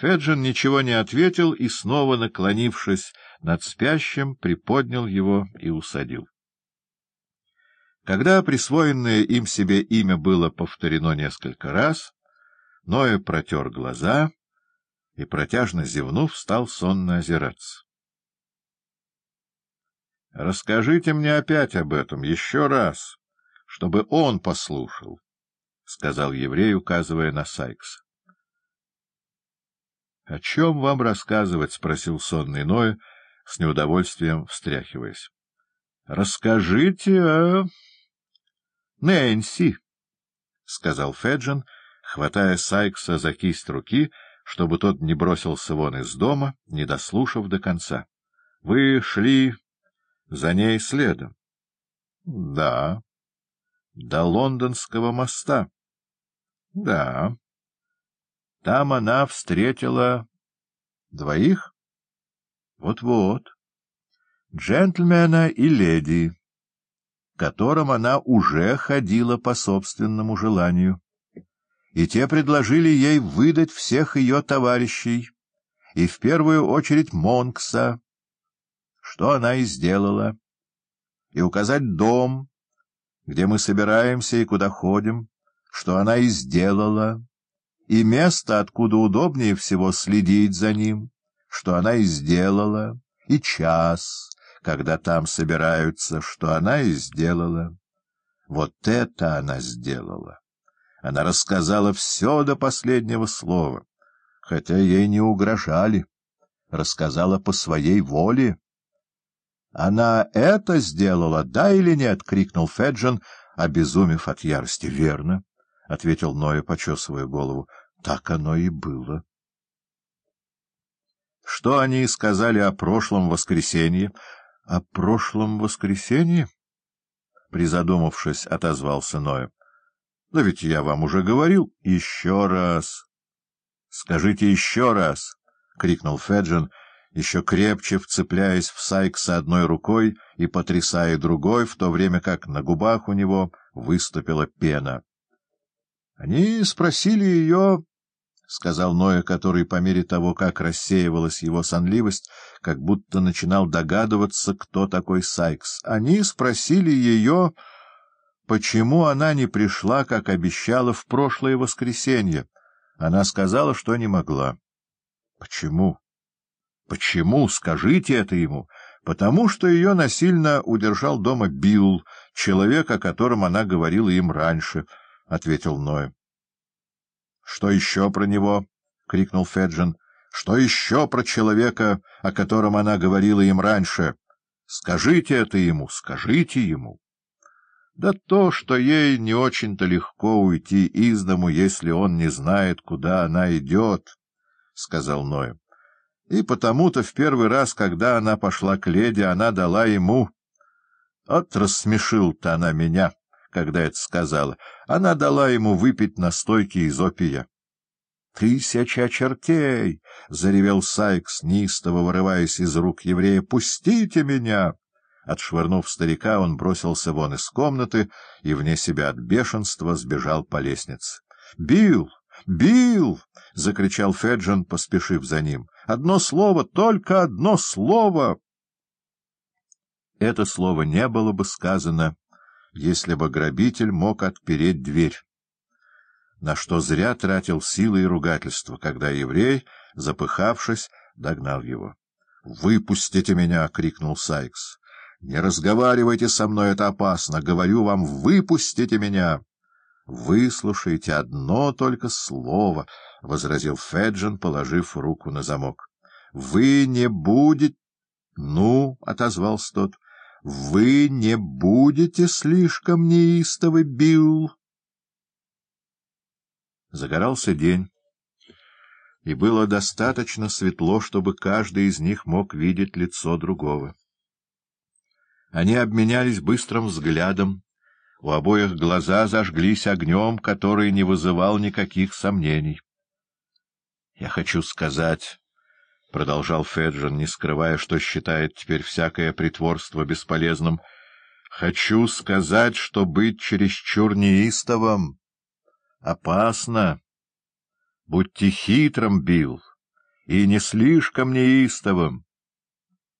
Феджин ничего не ответил и, снова наклонившись над спящим, приподнял его и усадил. Когда присвоенное им себе имя было повторено несколько раз, Ноя протер глаза и, протяжно зевнув, стал сонно озираться. — Расскажите мне опять об этом, еще раз, чтобы он послушал, — сказал еврей, указывая на Сайкса. — О чем вам рассказывать? — спросил сонный Ноя, с неудовольствием встряхиваясь. — Расскажите о... Нэнси, — сказал Феджин, хватая Сайкса за кисть руки, чтобы тот не бросился вон из дома, не дослушав до конца. — Вы шли за ней следом? — Да. — До Лондонского моста? — Да. Там она встретила... Двоих? Вот — Джентльмена и леди, которым она уже ходила по собственному желанию. И те предложили ей выдать всех ее товарищей, и в первую очередь Монкса, что она и сделала, и указать дом, где мы собираемся и куда ходим, что она и сделала и место, откуда удобнее всего следить за ним, что она и сделала, и час, когда там собираются, что она и сделала. Вот это она сделала. Она рассказала все до последнего слова, хотя ей не угрожали, рассказала по своей воле. — Она это сделала, да или нет? — крикнул Феджин, обезумев от ярости. — Верно, — ответил Ноя, почесывая голову. Так оно и было. Что они сказали о прошлом воскресенье? — О прошлом воскресенье? — призадумавшись, отозвался Ноя. — Да ведь я вам уже говорил. — Еще раз. — Скажите еще раз, — крикнул Феджин, еще крепче вцепляясь в Сайкса одной рукой и потрясая другой, в то время как на губах у него выступила пена. Они спросили ее — сказал Ноя, который, по мере того, как рассеивалась его сонливость, как будто начинал догадываться, кто такой Сайкс. Они спросили ее, почему она не пришла, как обещала, в прошлое воскресенье. Она сказала, что не могла. — Почему? — Почему? Скажите это ему. — Потому что ее насильно удержал дома Билл, человек, о котором она говорила им раньше, — ответил Ноя. Что еще про него? — крикнул Феджин. — Что еще про человека, о котором она говорила им раньше? Скажите это ему, скажите ему. Да то, что ей не очень-то легко уйти из дому, если он не знает, куда она идет, — сказал Ной. И потому-то в первый раз, когда она пошла к леди, она дала ему... От рассмешил-то она меня когда это сказала. Она дала ему выпить настойки из опия. — Тысяча чертей! — заревел Сайкс, неистово вырываясь из рук еврея. — Пустите меня! Отшвырнув старика, он бросился вон из комнаты и, вне себя от бешенства, сбежал по лестнице. — Бил! Бил! — закричал Феджин, поспешив за ним. — Одно слово, только одно слово! Это слово не было бы сказано если бы грабитель мог отпереть дверь. На что зря тратил силы и ругательства, когда еврей, запыхавшись, догнал его. — Выпустите меня! — крикнул Сайкс. — Не разговаривайте со мной, это опасно. Говорю вам, выпустите меня! — Выслушайте одно только слово, — возразил Феджин, положив руку на замок. — Вы не будете... — Ну, — отозвался тот, — вы не будете слишком неистовы, Билл? Загорался день, и было достаточно светло, чтобы каждый из них мог видеть лицо другого. Они обменялись быстрым взглядом, у обоих глаза зажглись огнем, который не вызывал никаких сомнений. — Я хочу сказать... — продолжал Феджин, не скрывая, что считает теперь всякое притворство бесполезным, — хочу сказать, что быть чересчур неистовым опасно. Будьте хитрым, Билл, и не слишком неистовым.